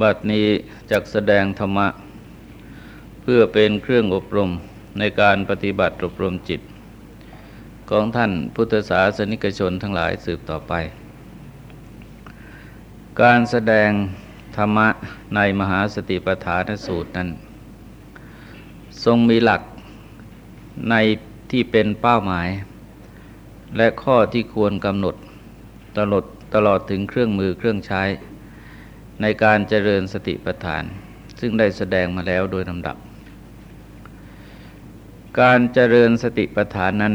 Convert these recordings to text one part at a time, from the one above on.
บัดนี้จักแสดงธรรมะ เพื่อเป็นเครื่องอบรมในการปฏิบัติอบรมจิต ของท่านพุทธศาสนิกชนทั้งหลายสืบต่อไป การแสดงธรรมะในมหาสติปัฏฐานสูตรนั้น ทรงมีหลักในที่เป็นเป้าหมาย และข้อที่ควรกำหนดตลอดตลอดถึงเครื่องมือเครื่องใช้ ในการเจริญสติปัฏฐาน ซึ่งได้แสดงมาแล้วโดยลำดับ การเจริญสติปัฏฐานนั้น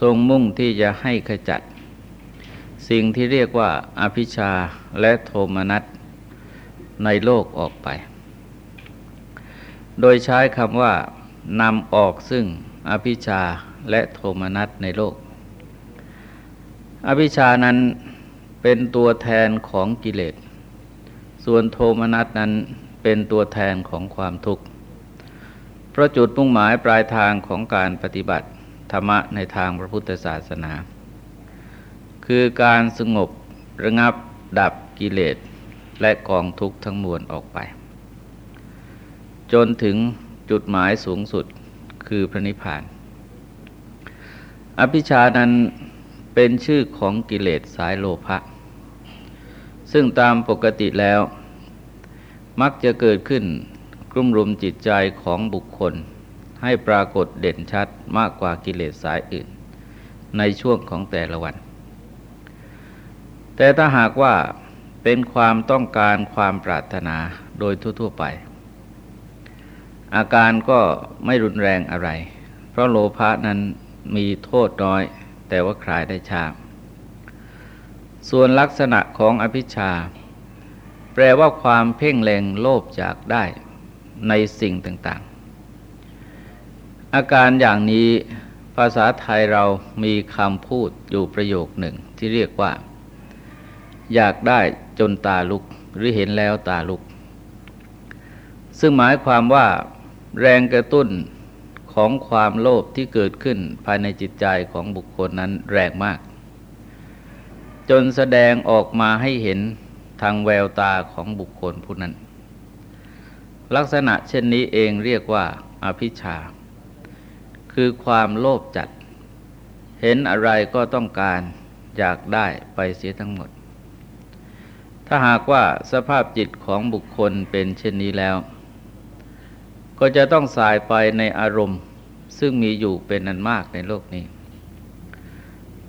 ทรงมุ่งที่จะให้ขจัด สิ่งที่เรียกว่าอภิชาและโทมนัสในโลกออกไป โดยใช้คำว่านำออกซึ่งอภิชาและโทมนัสในโลก อภิชานั้นเป็นตัวแทนของกิเลส ส่วนโทมนัสนั้นเป็นตัวแทนของความทุกข์ เพราะจุดมุ่งหมายปลายทางของการปฏิบัติธรรมะในทางพระพุทธศาสนา คือการสงบระงับดับกิเลสและกองทุกข์ทั้งมวลออกไป จนถึงจุดหมายสูงสุดคือพระนิพพาน อภิชานั้นเป็นชื่อของกิเลสสายโลภะ ซึ่งตามปกติแล้ว มักจะเกิดขึ้นกลุ่มรุมจิตใจของบุคคล ให้ปรากฏเด่นชัดมากกว่ากิเลสสายอื่น ในช่วงของแต่ละวัน แต่ถ้าหากว่าเป็นความต้องการความปรารถนาโดยทั่ว ๆไป อาการก็ไม่รุนแรงอะไร เพราะโลภะนั้นมีโทษน้อย แต่ว่าคลายได้ช้า ส่วนลักษณะของอภิชา แปลว่าความเพ่งแรงโลภจากได้ในสิ่งต่างๆ อาการอย่างนี้ภาษาไทยเรามีคำพูดอยู่ประโยคหนึ่งที่เรียกว่า อยากได้จนตาลุกหรือเห็นแล้วตาลุก ซึ่งหมายความว่าแรงกระตุ้นของความโลภที่เกิดขึ้นภายในจิตใจของบุคคลนั้นแรงมาก จนแสดงออกมาให้เห็นทางแววตาของบุคคลผู้นั้น ลักษณะเช่นนี้เองเรียกว่าอภิชา คือความโลภจัด เห็นอะไรก็ต้องการอยากได้ไปเสียทั้งหมด ถ้าหากว่าสภาพจิตของบุคคลเป็นเช่นนี้แล้ว ก็จะต้องสายไปในอารมณ์ซึ่งมีอยู่เป็นนันมากในโลกนี้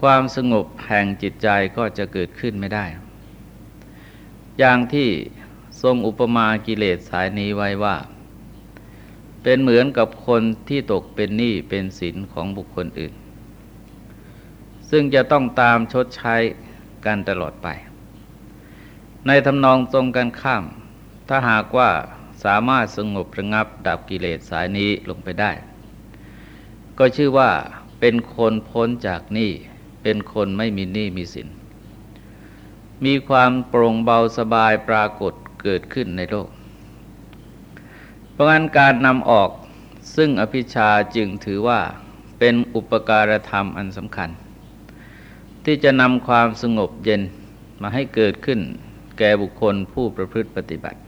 ความสงบแห่งจิตใจก็จะเกิดขึ้นไม่ได้ อย่างที่ทรงอุปมากิเลสสายนี้ไว้ว่า เป็นเหมือนกับคนที่ตกเป็นหนี้เป็นสินของบุคคลอื่น ซึ่งจะต้องตามชดใช้กันตลอดไป ในทำนองตรงกันข้าม ถ้าหากว่าสามารถสงบระงับดับกิเลสสายนี้ลงไปได้ ก็ชื่อว่าเป็นคนพ้นจากหนี้ เป็นคนไม่มีหนี้มีสิน มีความโปร่งเบาสบายปรากฏเกิดขึ้นในโลก เพราะงั้นการนำออกซึ่งอภิชาจึงถือว่าเป็นอุปการธรรมอันสำคัญ ที่จะนำความสงบเย็นมาให้เกิดขึ้นแก่บุคคลผู้ประพฤติปฏิบัติ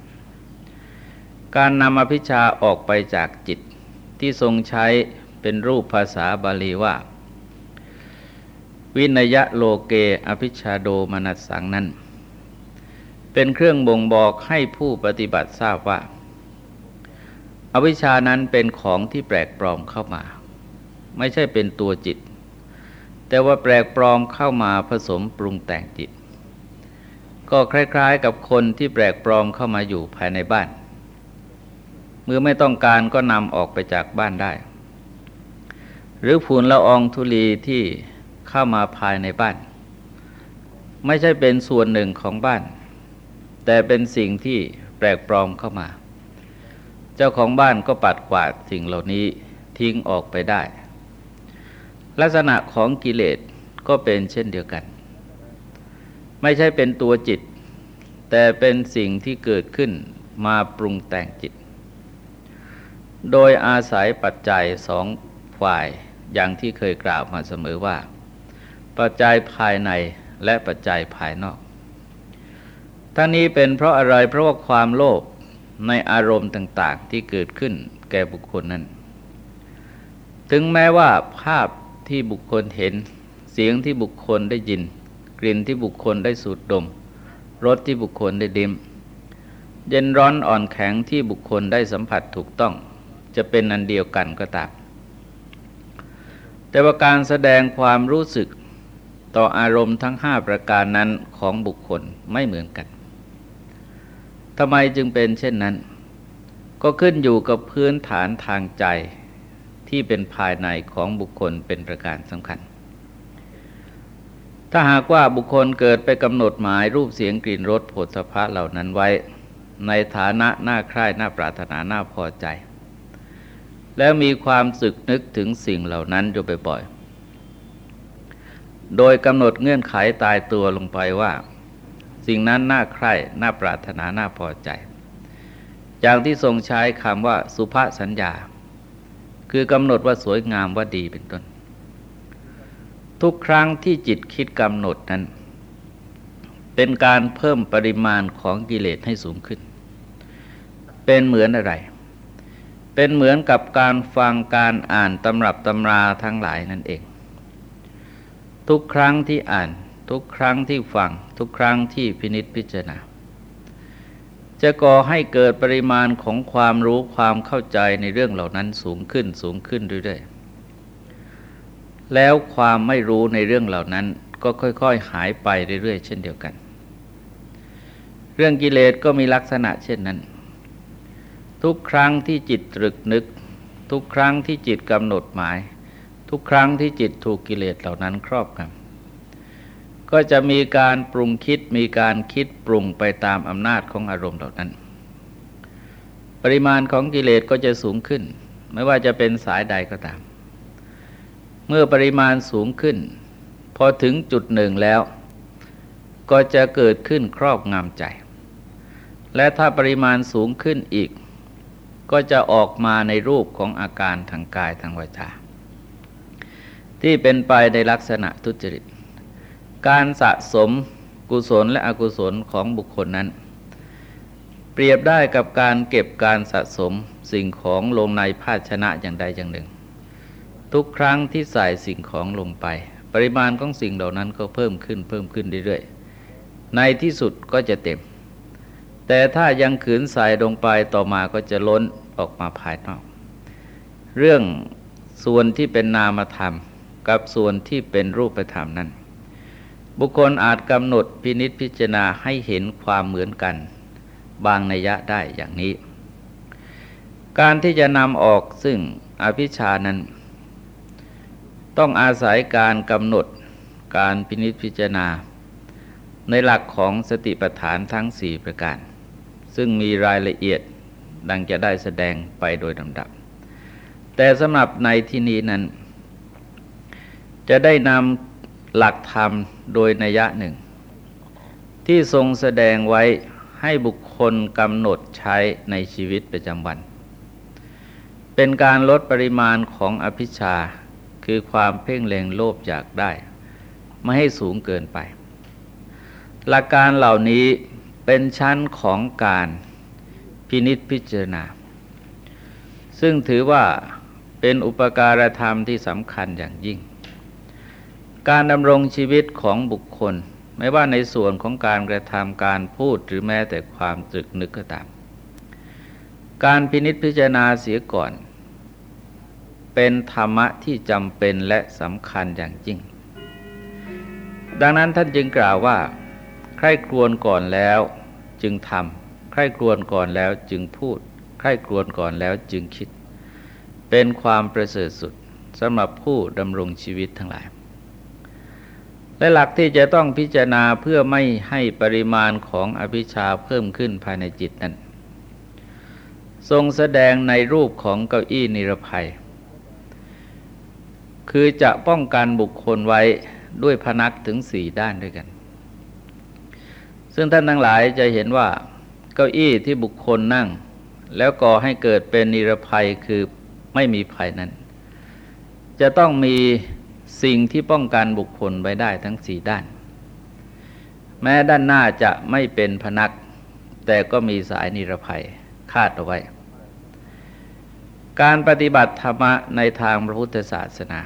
การนำอภิชาออกไปจากจิตที่ทรงใช้เป็นรูปภาษาบาลีว่า วินยะโลเกอภิชาโดมนัสสังนั้น เป็นเครื่องบ่งบอกให้ผู้ปฏิบัติทราบว่า อวิชานั้นเป็นของที่แปลกปลอมเข้ามา ไม่ใช่เป็นตัวจิต แต่ว่าแปลกปลอมเข้ามาผสมปรุงแต่งจิต ก็คล้ายๆกับคนที่แปลกปลอมเข้ามาอยู่ภายในบ้าน เมื่อไม่ต้องการก็นำออกไปจากบ้านได้ หรือฝุ่นละอองธุลีที่ เข้ามาภายในบ้าน ไม่ใช่เป็นส่วนหนึ่งของบ้าน แต่เป็นสิ่งที่แปลกปลอมเข้ามา เจ้าของบ้านก็ปัดกวาดสิ่งเหล่านี้ทิ้งออกไปได้ ลักษณะของกิเลสก็เป็นเช่นเดียวกัน ไม่ใช่เป็นตัวจิต แต่เป็นสิ่งที่เกิดขึ้นมาปรุงแต่งจิต โดยอาศัยปัจจัยสองฝ่ายอย่างที่เคยกล่าวมาเสมอว่า ปัจจัยภายในและปัจจัยภายนอก ทั้งนี้เป็นเพราะอะไรเพราะว่าความโลภในอารมณ์ต่างๆ ที่เกิดขึ้นแก่บุคคลนั้น ถึงแม้ว่าภาพที่บุคคลเห็น เสียงที่บุคคลได้ยิน กลิ่นที่บุคคลได้สูดดม รสที่บุคคลได้ดิม เย็นร้อนอ่อนแข็งที่บุคคลได้สัมผัสถูกต้อง จะเป็นอันเดียวกันก็ตาม แต่ว่าการแสดงความรู้สึก ต่ออารมณ์ทั้งห้าประการนั้นของบุคคลไม่เหมือนกันทำไมจึงเป็นเช่นนั้น ก็ขึ้นอยู่กับพื้นฐานทางใจที่เป็นภายในของบุคคลเป็นประการสำคัญ ถ้าหากว่าบุคคลเกิดไปกำหนดหมายรูปเสียงกลิ่นรสผลสะพะเหล่านั้นไว้ ในฐานะหน้าใคร่หน้าปรารถนาหน้าพอใจ แล้วมีความสึกนึกถึงสิ่งเหล่านั้นอยู่บ่อย โดยกำหนดเงื่อนไขตายตัวลงไปว่า สิ่งนั้นน่าใคร่น่าปรารถนาน่าพอใจ อย่างที่ทรงใช้คำว่าสุภาสัญญา คือกำหนดว่าสวยงามว่าดีเป็นต้น ทุกครั้งที่จิตคิดกำหนดนั้น เป็นการเพิ่มปริมาณของกิเลสให้สูงขึ้น เป็นเหมือนอะไร เป็นเหมือนกับการฟังการอ่านตำรับตำราทั้งหลายนั่นเอง ทุกครั้งที่อ่าน ทุกครั้งที่ฟัง ทุกครั้งที่พินิษพิจารณาจะก่อให้เกิดปริมาณของความรู้ความเข้าใจในเรื่องเหล่านั้นสูงขึ้นสูงขึ้นเรื่อยๆแล้วความไม่รู้ในเรื่องเหล่านั้นก็ค่อยๆ หายไปเรื่อยๆ เช่นเดียวกัน เรื่องกิเลสก็มีลักษณะเช่นนั้น ทุกครั้งที่จิตตรึกนึก ทุกครั้งที่จิตกำหนดหมาย ทุกครั้งที่จิตถูกกิเลสเหล่านั้นครอบงำก็จะมีการปรุงคิดมีการคิดปรุงไปตามอำนาจของอารมณ์เหล่านั้น ปริมาณของกิเลสก็จะสูงขึ้น ไม่ว่าจะเป็นสายใดก็ตาม เมื่อปริมาณสูงขึ้น พอถึงจุดหนึ่งแล้ว ก็จะเกิดขึ้นครอบงำใจ และถ้าปริมาณสูงขึ้นอีก ก็จะออกมาในรูปของอาการทางกายทางวาจา ที่เป็นไปในลักษณะทุจริต การสะสมกุศลและอกุศลของบุคคลนั้น เปรียบได้กับการเก็บการสะสมสิ่งของลงในภาชนะอย่างใดอย่างหนึ่ง ทุกครั้งที่ใส่สิ่งของลงไป ปริมาณของสิ่งเหล่านั้นก็เพิ่มขึ้นเพิ่มขึ้นเรื่อยๆในที่สุดก็จะเต็ม แต่ถ้ายังขืนใส่ลงไปต่อมาก็จะล้นออกมาภายนอก เรื่องส่วนที่เป็นนามธรรม กับส่วนที่เป็นรูปธรรมนั้น บุคคลอาจกำหนดพินิษพิจารณาให้เห็นความเหมือนกัน บางนัยยะได้อย่างนี้ การที่จะนำออกซึ่งอภิชานั้น ต้องอาศัยการกำหนดการพินิษพิจารณา ในหลักของสติปัฏฐานทั้งสี่ประการ ซึ่งมีรายละเอียดดังจะได้แสดงไปโดยลำดับ แต่สำหรับในที่นี้นั้น จะได้นำหลักธรรมโดยนัยะหนึ่ง ที่ทรงแสดงไว้ให้บุคคลกำหนดใช้ในชีวิตประจำวัน เป็นการลดปริมาณของอภิชาคือความเพ่งเล็งโลภอยากได้ ไม่ให้สูงเกินไป หลักการเหล่านี้เป็นชั้นของการพินิษพิจารณา ซึ่งถือว่าเป็นอุปการธรรมที่สำคัญอย่างยิ่ง การดำรงชีวิตของบุคคล ไม่ว่าในส่วนของการกระทำการพูดหรือแม้แต่ความตรึกนึกก็ตาม การพินิษพิจารณาเสียก่อน เป็นธรรมะที่จำเป็นและสำคัญอย่างยิ่ง ดังนั้นท่านจึงกล่าวว่า ใคร่ครวญก่อนแล้วจึงทำใคร่ครวญก่อนแล้วจึงพูด ใคร่ครวญก่อนแล้วจึงคิด เป็นความประเสริฐสุดสำหรับผู้ดำรงชีวิตทั้งหลาย และหลักที่จะต้องพิจารณาเพื่อไม่ให้ปริมาณของอภิชาเพิ่มขึ้นภายในจิตนั้น ทรงแสดงในรูปของเก้าอี้นิรภัย คือจะป้องกันบุคคลไว้ด้วยพนักถึงสี่ด้านด้วยกัน ซึ่งท่านทั้งหลายจะเห็นว่าเก้าอี้ที่บุคคลนั่ง แล้วก่อให้เกิดเป็นนิรภัยคือไม่มีภัยนั้น จะต้องมี สิ่งที่ป้องกันบุคคลไว้ได้ทั้งสี่ด้าน แม้ด้านหน้าจะไม่เป็นพนัก แต่ก็มีสายนิรภัยคาดเอาไว้ การปฏิบัติธรรมะในทางพระพุทธศาสนา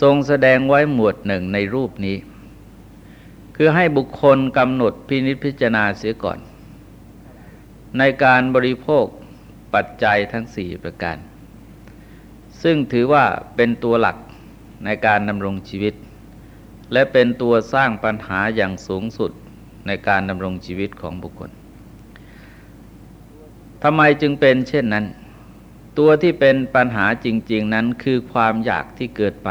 ทรงแสดงไว้หมวดหนึ่งในรูปนี้ คือให้บุคคลกำหนดพินิจพิจารณาเสียก่อน ในการบริโภคปัจจัยทั้งสี่ประการซึ่งถือว่าเป็นตัวหลัก ในการดำรงชีวิต และเป็นตัวสร้างปัญหาอย่างสูงสุดในการดำรงชีวิตของบุคคลทำไมจึงเป็นเช่นนั้น ตัวที่เป็นปัญหาจริง ๆ นั้นคือความอยากที่เกิดไป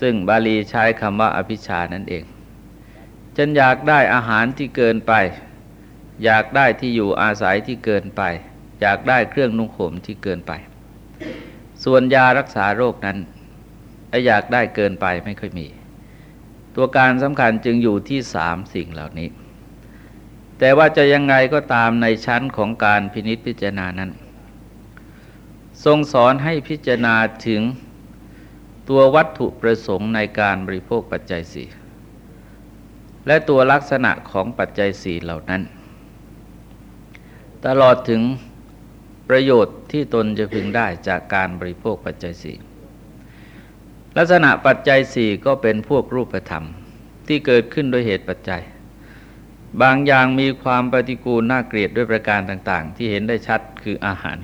ซึ่งบาลีใช้คำว่าอภิชานั่นเองฉันอยากได้อาหารที่เกินไป อยากได้ที่อยู่อาศัยที่เกินไป อยากได้เครื่องนุ่งห่มที่เกินไป ส่วนยารักษาโรคนั้น ไออยากได้เกินไปไม่ค่อยมี ตัวการสำคัญจึงอยู่ที่สามสิ่งเหล่านี้ แต่ว่าจะยังไงก็ตามในชั้นของการพินิษพิจารณานั้น ทรงสอนให้พิจารณาถึงตัววัตถุประสงค์ในการบริโภคปัจจัยสี่และตัวลักษณะของปัจจัยสี่เหล่านั้น ตลอดถึงประโยชน์ที่ตนจะพึงได้จากการบริโภคปัจจัยสี่ ลักษณะปัจจัยสี่ก็เป็นพวกรูปธรรม ที่เกิดขึ้นโดยเหตุปัจจัย บางอย่างมีความปฏิกูลน่าเกลียดด้วยประการต่าง ๆ ที่เห็นได้ชัดคืออาหาร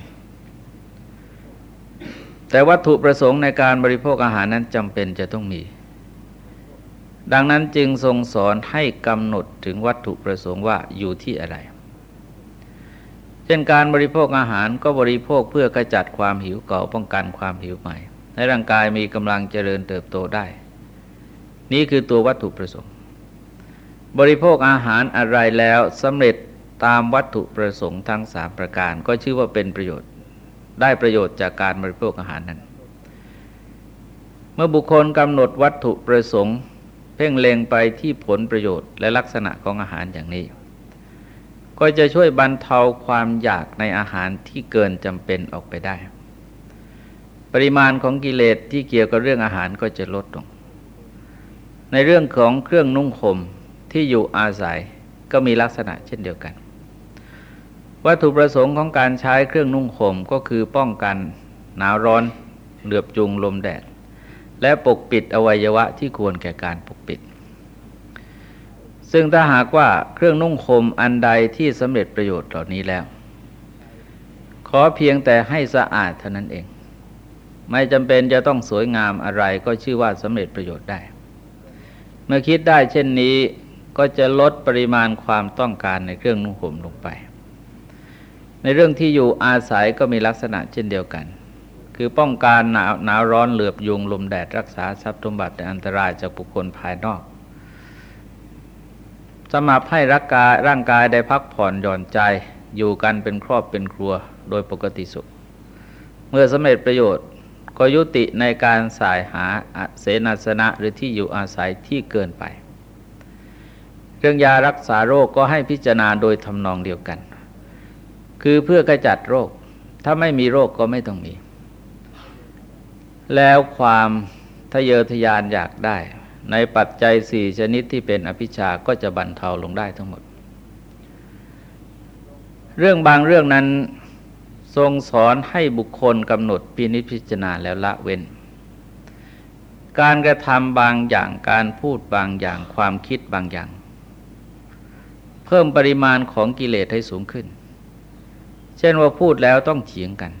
แต่วัตถุประสงค์ในการบริโภคอาหารนั้นจำเป็นจะต้องมี ดังนั้นจึงทรงสอนให้กำหนดถึงวัตถุประสงค์ว่าอยู่ที่อะไรเช่นการบริโภคอาหารก็บริโภคเพื่อกระจัดความหิวเก่าป้องกันความหิวใหม่ ให้ร่างกายมีกำลังเจริญเติบโตได้ นี่คือตัววัตถุประสงค์ บริโภคอาหารอะไรแล้วสำเร็จตามวัตถุประสงค์ทั้งสามประการ ก็ชื่อว่าเป็นประโยชน์ได้ประโยชน์จากการบริโภคอาหารนั้น เมื่อบุคคลกำหนดวัตถุประสงค์ เพ่งเล็งไปที่ผลประโยชน์และลักษณะของอาหารอย่างนี้ ก็จะช่วยบรรเทาความอยากในอาหารที่เกินจำเป็นออกไปได้ ปริมาณของกิเลสที่เกี่ยวกับเรื่องอาหารก็จะลดลง ในเรื่องของเครื่องนุ่งห่มที่อยู่อาศัยก็มีลักษณะเช่นเดียวกัน วัตถุประสงค์ของการใช้เครื่องนุ่งห่มก็คือป้องกันหนาวร้อนเหลือบจุงลมแดด และปกปิดอวัยวะที่ควรแก่การปกปิด ซึ่งถ้าหากว่าเครื่องนุ่งห่มอันใดที่สำเร็จประโยชน์เหล่านี้แล้ว ขอเพียงแต่ให้สะอาดเท่านั้นเอง ไม่จำเป็นจะต้องสวยงามอะไรก็ชื่อว่าสำเร็จประโยชน์ได้ เมื่อคิดได้เช่นนี้ก็จะลดปริมาณความต้องการในเครื่องนุ่งห่มลงไป ในเรื่องที่อยู่อาศัยก็มีลักษณะเช่นเดียวกัน คือป้องกันหนาวหนาวร้อนเหลือบยุงลมแดดรักษาทรัพย์สมบัติอันตรายจากบุคคลภายนอก สมับให้ร่างกายร่างกายได้พักผ่อนหย่อนใจอยู่กันเป็นครอบเป็นครัวโดยปกติสุข เมื่อสำเร็จประโยชน์ ก็ยุติในการสายหาเสนาสนะหรือที่อยู่อาศัยที่เกินไป เรื่องยารักษาโรคก็ให้พิจารณาโดยทำนองเดียวกัน คือเพื่อกระจัดโรค ถ้าไม่มีโรคก็ไม่ต้องมี แล้วความทะเยอทะยานอยากได้ ในปัจจัยสี่ชนิดที่เป็นอภิชาก็จะบรรเทาลงได้ทั้งหมด เรื่องบางเรื่องนั้น ทรงสอนให้บุคคลกำหนดพินิจพิจารณาแล้วละเว้น การกระทำบางอย่างการพูดบางอย่างความคิดบางอย่าง เพิ่มปริมาณของกิเลสให้สูงขึ้น เช่นว่าพูดแล้วต้องเถียงกัน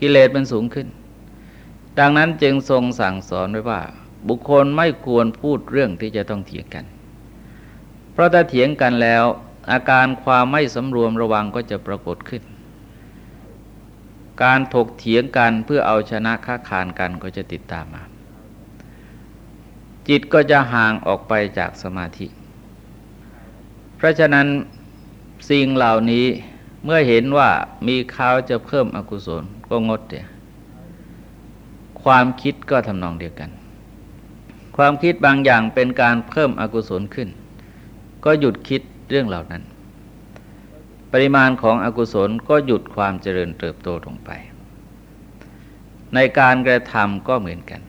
กิเลสมันสูงขึ้น ดังนั้นจึงทรงสั่งสอนไว้ว่า บุคคลไม่ควรพูดเรื่องที่จะต้องเถียงกัน เพราะถ้าเถียงกันแล้วอาการความไม่สำรวมระวังก็จะปรากฏขึ้น การถกเถียงกันเพื่อเอาชนะค้าขานกันก็จะติดตามมา จิตก็จะห่างออกไปจากสมาธิ เพราะฉะนั้นสิ่งเหล่านี้เมื่อเห็นว่ามีข่าวจะเพิ่มอกุศลก็งดเดียความคิดก็ทำนองเดียวกัน ความคิดบางอย่างเป็นการเพิ่มอกุศลขึ้น ก็หยุดคิดเรื่องเหล่านั้น ปริมาณของอกุศลก็หยุดความเจริญเติบโตลงไป ในการกระทำก็เหมือนกัน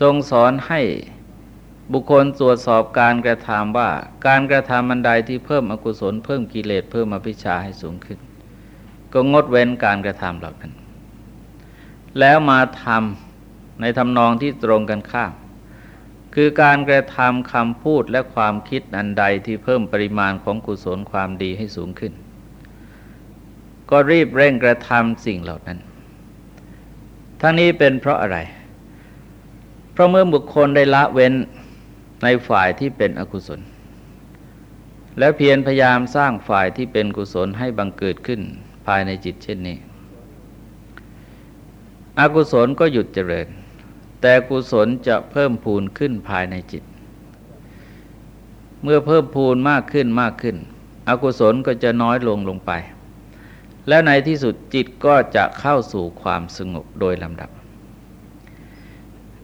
ทรงสอนให้บุคคลตรวจสอบการกระทำว่า การกระทำมันใดที่เพิ่มอกุศล เพิ่มกิเลสเพิ่มอภิชาให้สูงขึ้น ก็งดเว้นการกระทำเหล่านั้น แล้วมาทำในทำนองที่ตรงกันข้าม คือการกระทำคำพูดและความคิดอันใดที่เพิ่มปริมาณของกุศลความดีให้สูงขึ้น ก็รีบเร่งกระทำสิ่งเหล่านั้น ทั้งนี้เป็นเพราะอะไร เพราะเมื่อบุคคลได้ละเว้นในฝ่ายที่เป็นอกุศล และเพียรพยายามสร้างฝ่ายที่เป็นกุศลให้บังเกิดขึ้นภายในจิตเช่นนี้ อกุศลก็หยุดเจริญ แต่กุศลจะเพิ่มพูนขึ้นภายในจิต เมื่อเพิ่มพูนมากขึ้นมากขึ้น อกุศลก็จะน้อยลงลงไป และในที่สุดจิตก็จะเข้าสู่ความสงบโดยลำดับ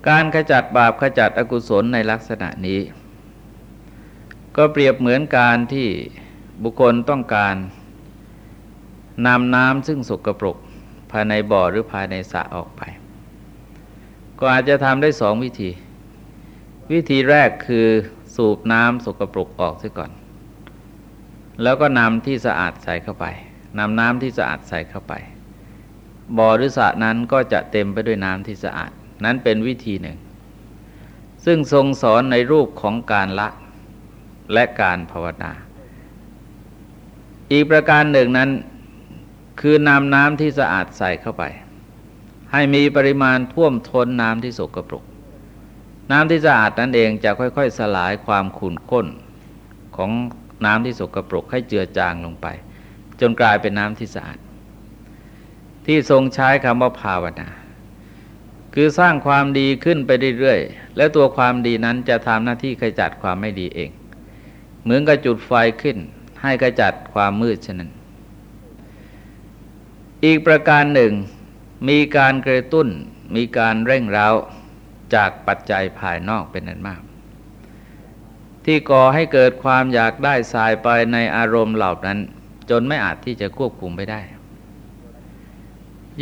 การขจัดบาปขจัดอกุศลในลักษณะนี้ ก็เปรียบเหมือนการที่บุคคลต้องการนำน้ำซึ่งสกรปรกภายในบ่อหรือภายในสระออกไป ก็อาจจะทำได้สองวิธี วิธีแรกคือสูบน้ำสกปรกออกซะก่อน แล้วก็นำที่สะอาดใส่เข้าไปนำน้ำที่สะอาดใส่เข้าไป บ่อหรือสระนั้นก็จะเต็มไปด้วยน้ำที่สะอาด นั้นเป็นวิธีหนึ่ง ซึ่งทรงสอนในรูปของการละและการภาวนา อีกประการหนึ่งนั้นคือนำน้ำที่สะอาดใส่เข้าไป ให้มีปริมาณท่วมท้นน้ำที่สกปรก น้ำที่สะอาดนั่นเองจะค่อย ๆ สลายความขุ่นข้นของน้ำที่สกปรกให้เจือจางลงไป จนกลายเป็นน้ำที่สะอาด ที่ทรงใช้คำว่าภาวนา คือสร้างความดีขึ้นไปเรื่อยๆ และตัวความดีนั้นจะทำหน้าที่ขจัดความไม่ดีเอง เหมือนกับจุดไฟขึ้น ให้ขจัดความมืดฉะนั้น อีกประการหนึ่ง มีการกระตุ้นมีการเร่งเร้าจากปัจจัยภายนอกเป็นนั้นมาก ที่ก่อให้เกิดความอยากได้สายไปในอารมณ์เหล่านั้น จนไม่อาจที่จะควบคุมไปได้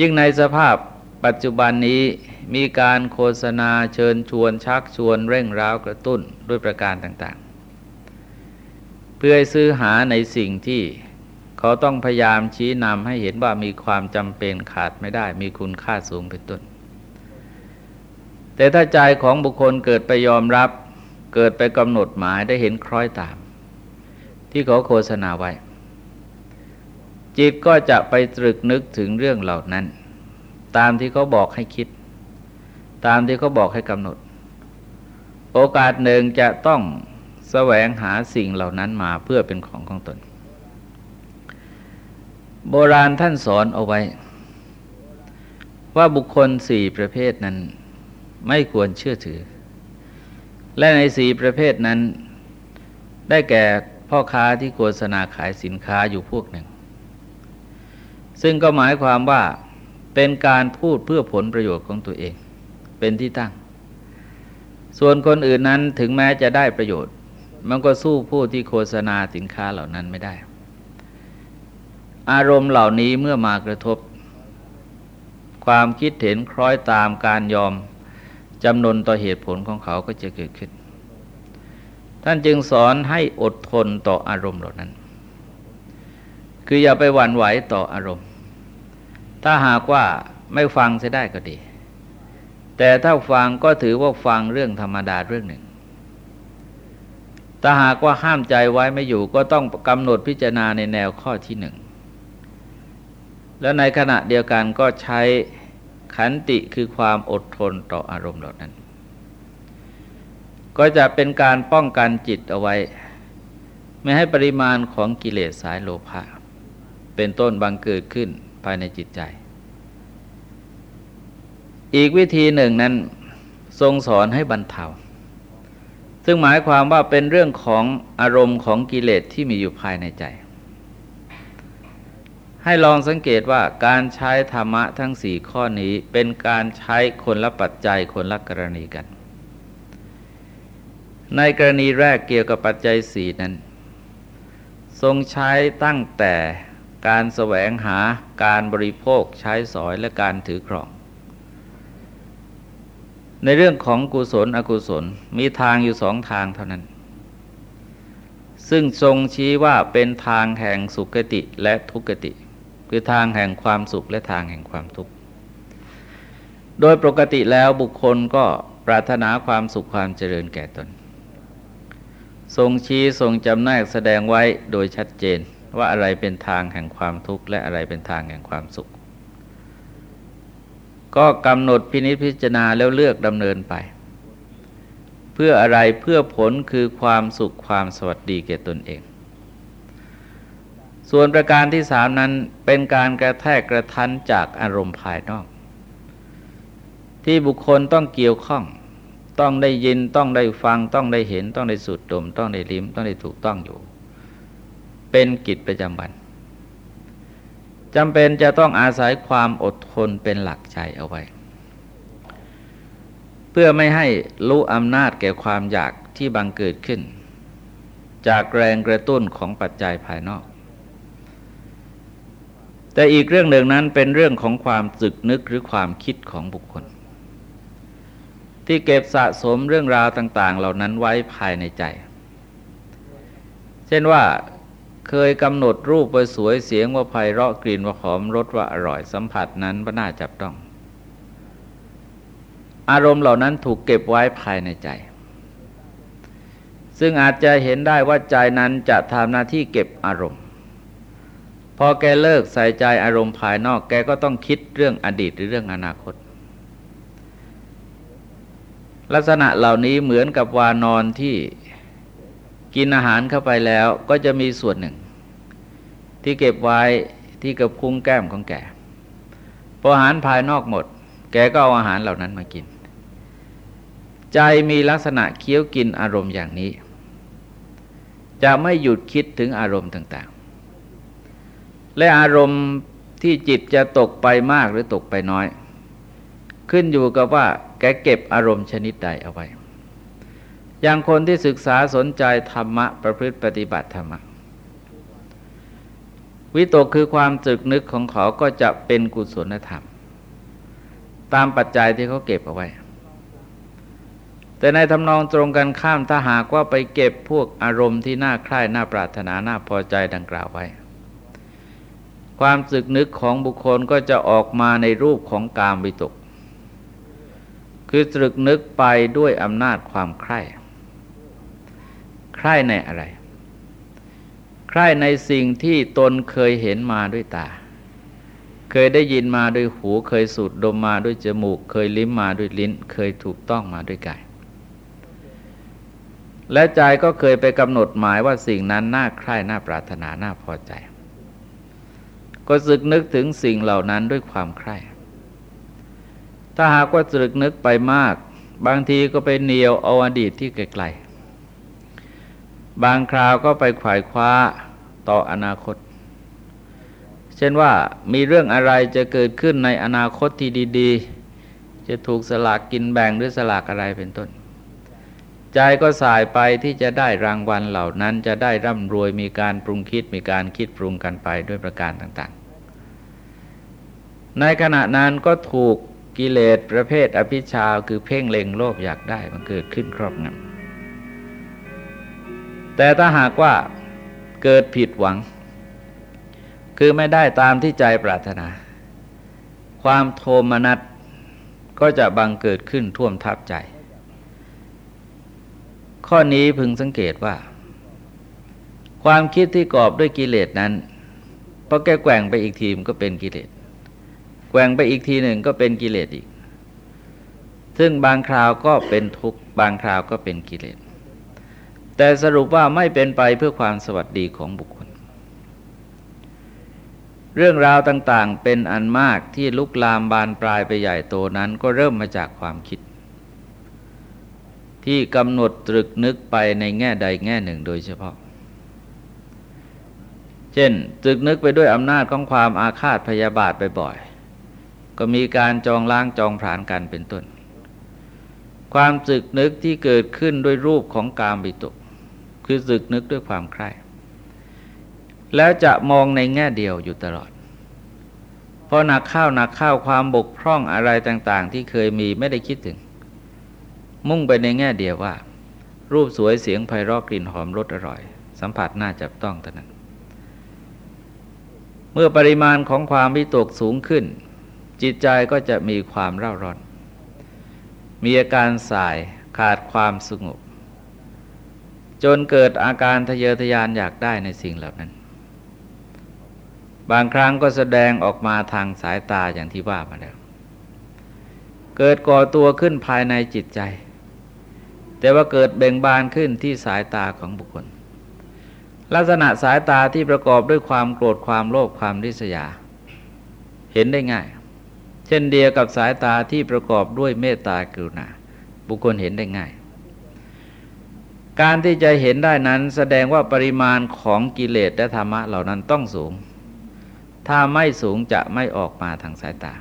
ยิ่งในสภาพปัจจุบันนี้มีการโฆษณาเชิญชวนชักชวนเร่งร้าวกระตุ้นด้วยประการต่างๆ เพื่อซื้อหาในสิ่งที่ เขาต้องพยายามชี้นำให้เห็นว่ามีความจำเป็นขาดไม่ได้ มีคุณค่าสูงเป็นต้น แต่ถ้าใจของบุคคลเกิดไปยอมรับ เกิดไปกำหนดหมายได้เห็นคล้อยตาม ที่เขาโฆษณาไว้ จิตก็จะไปตรึกนึกถึงเรื่องเหล่านั้น ตามที่เขาบอกให้คิด ตามที่เขาบอกให้กำหนด โอกาสหนึ่งจะต้องแสวงหาสิ่งเหล่านั้นมาเพื่อเป็นของของตน โบราณท่านสอนเอาไว้ ว่าบุคคลสี่ประเภทนั้น ไม่ควรเชื่อถือ และในสี่ประเภทนั้น ได้แก่พ่อค้าที่โฆษณาขายสินค้าอยู่พวกหนึ่ง ซึ่งก็หมายความว่าเป็นการพูดเพื่อผลประโยชน์ของตัวเอง เป็นที่ตั้ง ส่วนคนอื่นนั้นถึงแม้จะได้ประโยชน์ มันก็สู้ผู้ที่โฆษณาสินค้าเหล่านั้นไม่ได้ อารมณ์เหล่านี้เมื่อมากระทบ ความคิดเห็นคล้อยตามการยอมจำนนต่อเหตุผลของเขาก็จะเกิดขึ้น ท่านจึงสอนให้อดทนต่ออารมณ์เหล่านั้น คืออย่าไปหวั่นไหวต่ออารมณ์ ถ้าหากว่าไม่ฟังจะได้ก็ดี แต่ถ้าฟังก็ถือว่าฟังเรื่องธรรมดาเรื่องหนึ่งถ้าหากว่าห้ามใจไว้ไม่อยู่ก็ต้องกำหนดพิจารณาในแนวข้อที่หนึ่ง แล้วในขณะเดียวกันก็ใช้ขันติคือความอดทนต่ออารมณ์เหล่านั้น ก็จะเป็นการป้องกันจิตเอาไว้ ไม่ให้ปริมาณของกิเลสสายโลภะเป็นต้นบังเกิดขึ้นภายในจิตใจ อีกวิธีหนึ่งนั้นทรงสอนให้บรรเทา ซึ่งหมายความว่าเป็นเรื่องของอารมณ์ของกิเลสที่มีอยู่ภายในใจ ให้ลองสังเกตว่าการใช้ธรรมะทั้งสี่ข้อนี้เป็นการใช้คนละปัจจัยคนละกรณีกัน ในกรณีแรกเกี่ยวกับปัจจัยสี่นั้น ทรงใช้ตั้งแต่การแสวงหาการบริโภคใช้สอยและการถือครอง ในเรื่องของกุศลอกุศลมีทางอยู่สองทางเท่านั้น ซึ่งทรงชี้ว่าเป็นทางแห่งสุขติและทุกติ คือทางแห่งความสุขและทางแห่งความทุกข์ โดยปกติแล้วบุคคลก็ปรารถนาความสุขความเจริญแก่ตน ทรงชี้ทรงจำแนกแสดงไว้โดยชัดเจนว่าอะไรเป็นทางแห่งความทุกข์ และอะไรเป็นทางแห่งความสุข ก็กำหนดพินิจพิจารณาแล้วเลือกดำเนินไป เพื่ออะไรเพื่อผลคือความสุขความสวัสดีแก่ตนเอง ส่วนประการที่สามนั้นเป็นการกระแทกกระทันจากอารมณ์ภายนอก ที่บุคคลต้องเกี่ยวข้อง ต้องได้ยินต้องได้ฟังต้องได้เห็นต้องได้สูดดม ต้องได้ลิ้มต้องได้ถูกต้องอยู่ เป็นกิจประจำวันจำเป็นจะต้องอาศัยความอดทนเป็นหลักใจเอาไว้ เพื่อไม่ให้รู้อำนาจแก่ความอยากที่บังเกิดขึ้น จากแรงกระตุ้นของปัจจัยภายนอก แต่อีกเรื่องหนึ่งนั้นเป็นเรื่องของความจึกนึกหรือความคิดของบุคคล ที่เก็บสะสมเรื่องราวต่าง ๆ เหล่านั้นไว้ภายในใจ เช่นว่าเคยกำหนดรูปว่าสวยเสียงว่าไพเราะกลิ่นว่าหอมรสว่าอร่อยสัมผัสนั้นว่าน่าจับต้อง อารมณ์เหล่านั้นถูกเก็บไว้ภายในใจ ซึ่งอาจจะเห็นได้ว่าใจนั้นจะทำหน้าที่เก็บอารมณ์ พอแกเลิกใส่ใจอารมณ์ภายนอก แกก็ต้องคิดเรื่องอดีตหรือเรื่องอนาคต ลักษณะเหล่านี้เหมือนกับวานอนที่กินอาหารเข้าไปแล้วก็จะมีส่วนหนึ่ง ที่เก็บไว้ที่กับคุ้งแก้มของแกพออาหารภายนอกหมด แกก็เอาอาหารเหล่านั้นมากิน ใจมีลักษณะเคี้ยวกินอารมณ์อย่างนี้ จะไม่หยุดคิดถึงอารมณ์ต่าง และอารมณ์ที่จิตจะตกไปมากหรือตกไปน้อย ขึ้นอยู่กับว่าแกเก็บอารมณ์ชนิดใดเอาไว้ อย่างคนที่ศึกษาสนใจธรรมะประพฤติปฏิบัติธรรมะวิตกคือความจึกนึกของเขาก็จะเป็นกุศลธรรม ตามปัจจัยที่เขาเก็บเอาไว้ แต่ในทำนองตรงกันข้ามถ้าหากว่าไปเก็บพวกอารมณ์ที่น่าใคร่น่าปรารถนาน่าพอใจดังกล่าวไว้ ความจึกนึกของบุคคลก็จะออกมาในรูปของกามวิตก คือตรึกนึกไปด้วยอำนาจความใคร่ ใคร่ในอะไร ใคร่ในสิ่งที่ตนเคยเห็นมาด้วยตา เคยได้ยินมาด้วยหู เคยสูดดมมาด้วยจมูก เคยลิ้มมาด้วยลิ้น เคยถูกต้องมาด้วยกายและใจก็เคยไปกำหนดหมายว่าสิ่งนั้นน่าใคร่น่าปรารถนาน่าพอใจ ก็สึกนึกถึงสิ่งเหล่านั้นด้วยความใคร่ ถ้าหากว่าสึกนึกไปมาก บางทีก็ไปเนียวเอาอดีตที่ไกลๆ บางคราวก็ไปขวายคว้าต่ออนาคต เช่นว่ามีเรื่องอะไรจะเกิดขึ้นในอนาคตที่ดี ๆ จะถูกสลากกินแบ่งหรือสลากอะไรเป็นต้นใจก็สายไปที่จะได้รางวัลเหล่านั้นจะได้ร่ำรวยมีการปรุงคิดมีการคิดปรุงกันไปด้วยประการต่างๆ ในขณะนั้นก็ถูกกิเลสประเภทอภิชาคือเพ่งเล็งโลภอยากได้มันเกิดขึ้นครอบงำแต่ถ้าหากว่าเกิดผิดหวัง คือไม่ได้ตามที่ใจปรารถนา ความโทมนัสก็จะบังเกิดขึ้นท่วมทับใจ ข้อนี้พึงสังเกตว่า ความคิดที่กอบด้วยกิเลสนั้นพอแกแกว่งไปอีกทีมก็เป็นกิเลส แกว่งไปอีกทีหนึ่งก็เป็นกิเลสอีก ซึ่งบางคราวก็เป็นทุกข์บางคราวก็เป็นกิเลส แต่สรุปว่าไม่เป็นไปเพื่อความสวัสดีของบุคคล เรื่องราวต่างๆ เป็นอันมากที่ลุกลามบานปลายไปใหญ่โตนั้นก็เริ่มมาจากความคิด ที่กำหนดตรึกนึกไปในแง่ใดแง่หนึ่งโดยเฉพาะเช่นตรึกนึกไปด้วยอำนาจของความอาฆาตพยาบาทไปบ่อย ก็มีการจองล้างจองผานกันเป็นต้น ความตรึกนึกที่เกิดขึ้นด้วยรูปของกามบิตุคือสึกนึกด้วยความใคร่แล้วจะมองในแง่เดียวอยู่ตลอดพอหนักข้าวหนักข้าวความบกพร่องอะไรต่าง ๆ ที่เคยมีไม่ได้คิดถึง มุ่งไปในแง่เดียวว่า รูปสวยเสียงไพเราะกลิ่นหอมรสอร่อย สัมผัสน่าจับต้องเท่านั้น เมื่อปริมาณของความวิตกสูงขึ้น จิตใจก็จะมีความเร่าร้อน มีอาการสายขาดความสงบ จนเกิดอาการทะเยอทะยานอยากได้ในสิ่งเหล่านั้น บางครั้งก็แสดงออกมาทางสายตาอย่างที่ว่ามาแล้ว เกิดก่อตัวขึ้นภายในจิตใจ แต่ว่าเกิดเบ่งบานขึ้นที่สายตาของบุคคล ลักษณะสายตาที่ประกอบด้วยความโกรธความโลภความริษยา เห็นได้ง่าย เช่นเดียวกับสายตาที่ประกอบด้วยเมตตากรุณา บุคคลเห็นได้ง่าย การที่จะเห็นได้นั้นแสดงว่าปริมาณของกิเลสและธรรมะเหล่านั้นต้องสูง ถ้าไม่สูงจะไม่ออกมาทางสายตา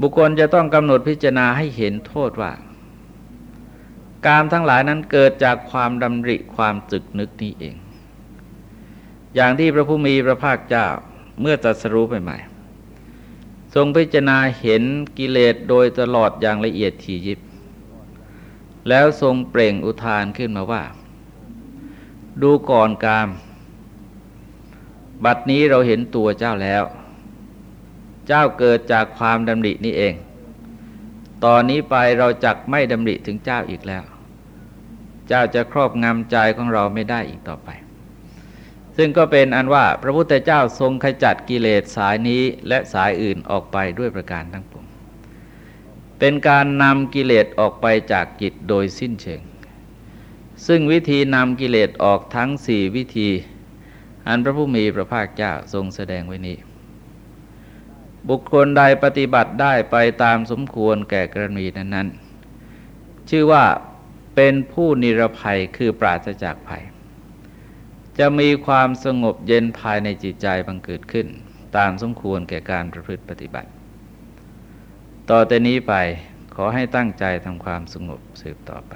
บุคคลจะต้องกำหนดพิจารณาให้เห็นโทษว่า การทั้งหลายนั้นเกิดจากความดำริความจึกนึกนี้เอง อย่างที่พระผู้มีพระภาคเจ้าเมื่อตรัสรู้ใหม่ๆ รงพิจารณาเห็นกิเลสโดยตลอดอย่างละเอียดถี่ยิบ แล้วทรงเปล่งอุทานขึ้นมาว่า ดูก่อนกาม บัดนี้เราเห็นตัวเจ้าแล้ว เจ้าเกิดจากความดำรินี้เอง ตอนนี้ไปเราจักไม่ดำริถึงเจ้าอีกแล้ว เจ้าจะครอบงำใจของเราไม่ได้อีกต่อไป ซึ่งก็เป็นอันว่าพระพุทธเจ้าทรงขจัดกิเลสสายนี้และสายอื่นออกไปด้วยประการทั้งปวงเป็นการนำกิเลสออกไปจากจิตโดยสิ้นเชิง ซึ่งวิธีนำกิเลสออกทั้งสี่วิธี อันพระผู้มีพระภาคเจ้าทรงแสดงไว้นี้ บุคคลใดปฏิบัติได้ไปตามสมควรแก่กรณีนั้นๆ ชื่อว่าเป็นผู้นิรภัยคือปราศจากภัย จะมีความสงบเย็นภายในจิตใจบังเกิดขึ้น ตามสมควรแก่การประพฤติปฏิบัติ ต่อแต่นี้ไปขอให้ตั้งใจทำความสงบสืบต่อไป